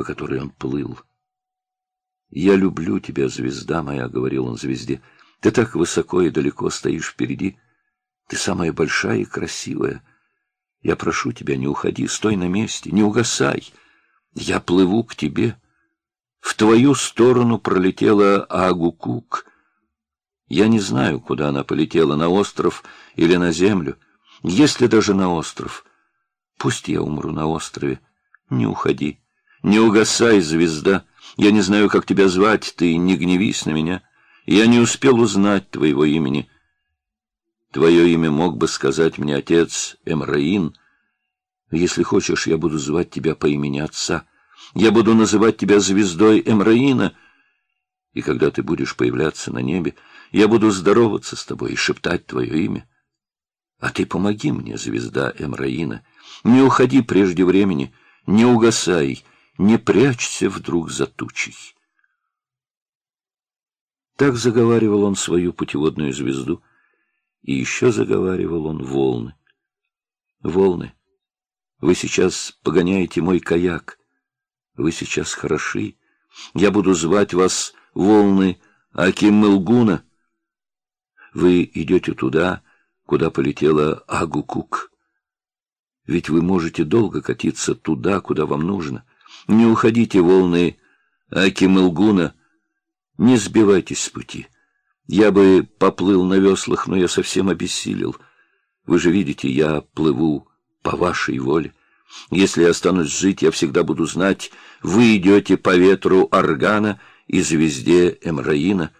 по которой он плыл. «Я люблю тебя, звезда моя», — говорил он звезде. «Ты так высоко и далеко стоишь впереди. Ты самая большая и красивая. Я прошу тебя, не уходи, стой на месте, не угасай. Я плыву к тебе». В твою сторону пролетела Агукук. Я не знаю, куда она полетела, на остров или на землю. Если даже на остров, пусть я умру на острове. Не уходи, не угасай, звезда. Я не знаю, как тебя звать, ты не гневись на меня. Я не успел узнать твоего имени. Твое имя мог бы сказать мне отец Эмраин. Если хочешь, я буду звать тебя по имени отца. Я буду называть тебя звездой Эмраина, и когда ты будешь появляться на небе, я буду здороваться с тобой и шептать твое имя. А ты помоги мне, звезда Эмраина, не уходи прежде времени, не угасай, не прячься вдруг за тучей. Так заговаривал он свою путеводную звезду, и еще заговаривал он волны. Волны, вы сейчас погоняете мой каяк, вы сейчас хороши. Я буду звать вас волны Акиммелгуна. Вы идете туда, куда полетела Агукук. Ведь вы можете долго катиться туда, куда вам нужно. Не уходите, волны Акимелгуна. Не сбивайтесь с пути. Я бы поплыл на веслах, но я совсем обессилел. Вы же видите, я плыву по вашей воле. Если я останусь жить, я всегда буду знать, вы идете по ветру органа и звезде Эмраина,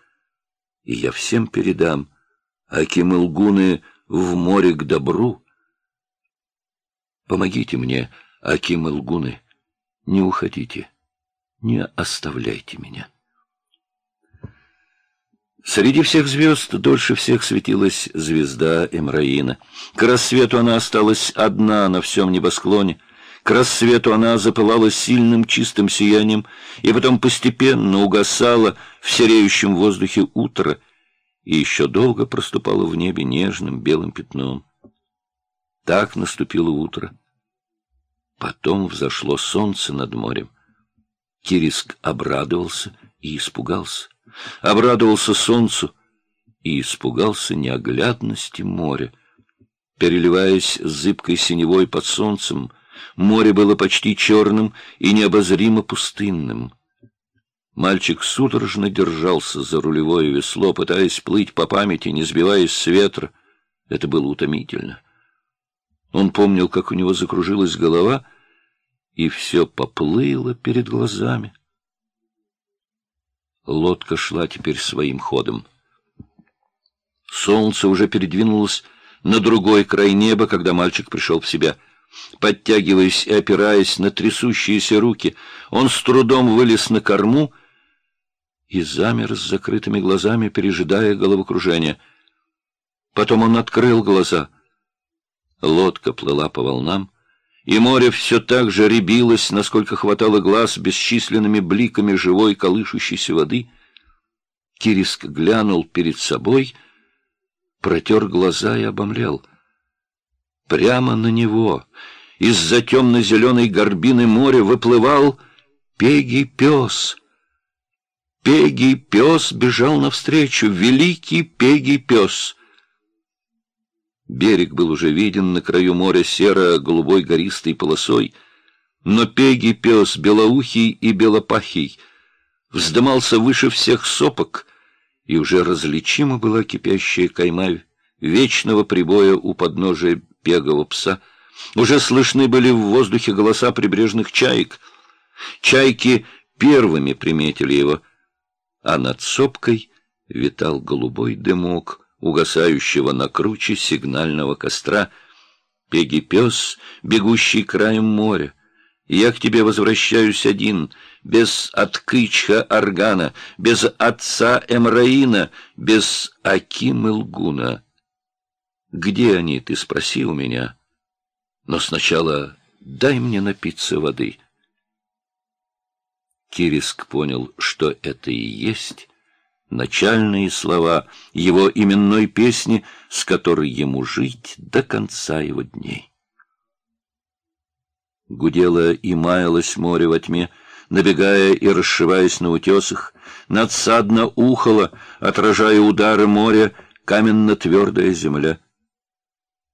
и я всем передам, Акимылгуны в море к добру. Помогите мне, Акимылгуны, не уходите, не оставляйте меня. Среди всех звезд дольше всех светилась звезда Эмраина. К рассвету она осталась одна на всем небосклоне. К рассвету она запылала сильным чистым сиянием, и потом постепенно угасала в сереющем воздухе утро, и еще долго проступала в небе нежным белым пятном. Так наступило утро. Потом взошло солнце над морем. Кириск обрадовался и испугался обрадовался солнцу и испугался неоглядности моря. Переливаясь зыбкой синевой под солнцем, море было почти черным и необозримо пустынным. Мальчик судорожно держался за рулевое весло, пытаясь плыть по памяти, не сбиваясь с ветра. Это было утомительно. Он помнил, как у него закружилась голова, и все поплыло перед глазами. Лодка шла теперь своим ходом. Солнце уже передвинулось на другой край неба, когда мальчик пришел в себя. Подтягиваясь и опираясь на трясущиеся руки, он с трудом вылез на корму и замер с закрытыми глазами, пережидая головокружение. Потом он открыл глаза. Лодка плыла по волнам, и море все так же рябилось, насколько хватало глаз, бесчисленными бликами живой колышущейся воды. Кириск глянул перед собой, протер глаза и обомлел. Прямо на него, из-за темно-зеленой горбины моря, выплывал Пегий-пес. Пегий-пес бежал навстречу, великий Пегий-пес — Берег был уже виден на краю моря серо-голубой гористой полосой, но пеги пес, белоухий и белопахий, вздымался выше всех сопок, и уже различима была кипящая кайма вечного прибоя у подножия пегового пса. Уже слышны были в воздухе голоса прибрежных чаек. Чайки первыми приметили его, а над сопкой витал голубой дымок — угасающего на круче сигнального костра. Пеги-пес, бегущий краем моря. Я к тебе возвращаюсь один, без откычха органа, без отца Эмраина, без Аким Илгуна. Где они, ты спроси у меня. Но сначала дай мне напиться воды. Кириск понял, что это и есть начальные слова его именной песни, с которой ему жить до конца его дней. Гудело и маялось море во тьме, набегая и расшиваясь на утесах, надсадно ухала, отражая удары моря, каменно-твердая земля —